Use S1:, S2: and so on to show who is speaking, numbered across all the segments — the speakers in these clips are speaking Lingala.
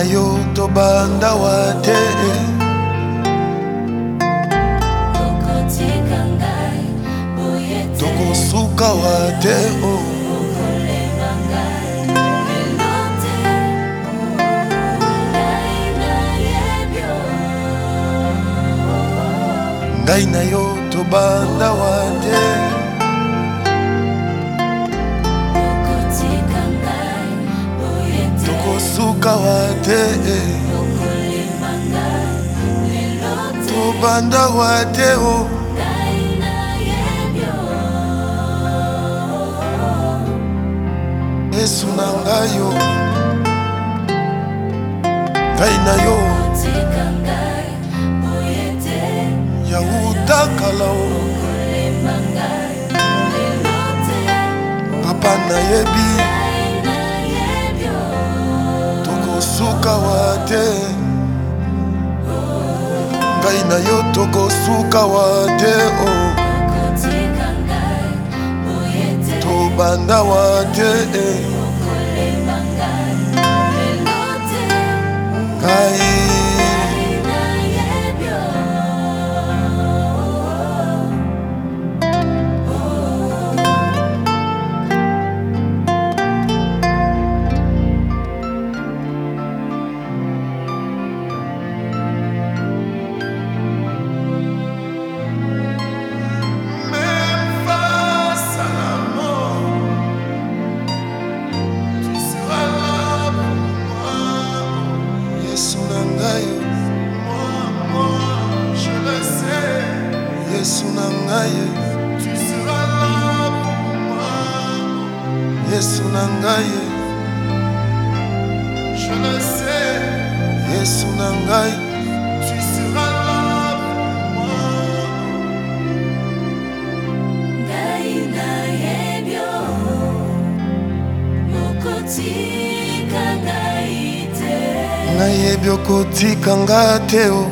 S1: na yo tobandawa te tokosukawa te o oh. ngai na yo tobandawa te kosukawa te tobandawa te o oh. yesu na ngai yo oh. ngai na yo yautakala o oh. papa nayebi epai na yo tokosuka wa te o oh. tobanda wa te eh. ngai yesu na ngai yesu na ngai yesu na ngai nayebi okotika nga te o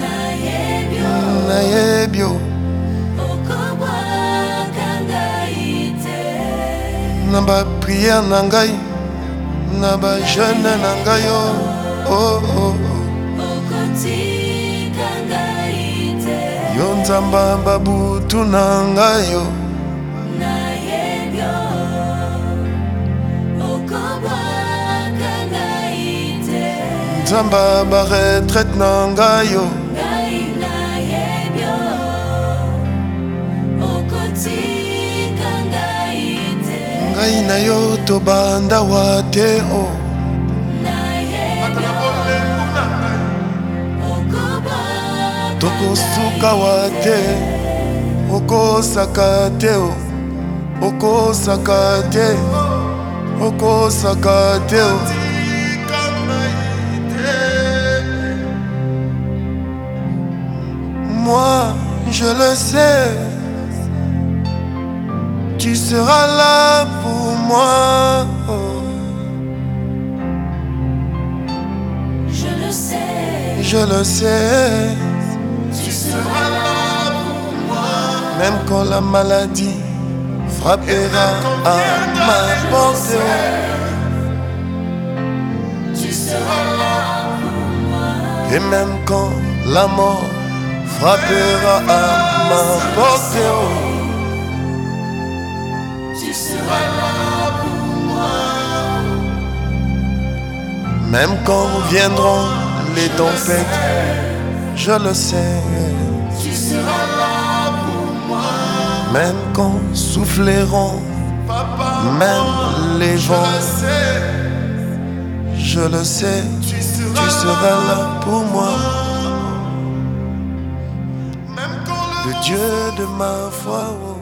S1: nayebi ebyo na bapriere na ngai na bajeune na ngai o oh, oh, oh. yo nzamba babutu na ngai o nzamba baretraite na ngai o ngai na yo tobanda oh. wa te o tokosuka wa te okosaka te o oh. okosaka te okosaka te o oh. moi, je le sais. tu seras là pour moi.
S2: Je le sais,
S1: je le sais. Tu seras là pour moi. Même quand la maladie frappera à ma porte.
S2: Tu seras là pour
S1: moi. Et même quand la mort frappera à ma porte tu seras là pour moi. Même quand viendront les tempêtes, je le sais.
S2: Tu seras là pour
S1: moi. Même quand souffleront, même les vents, je le sais. Tu seras là pour moi. Le Dieu de ma foi. Oh,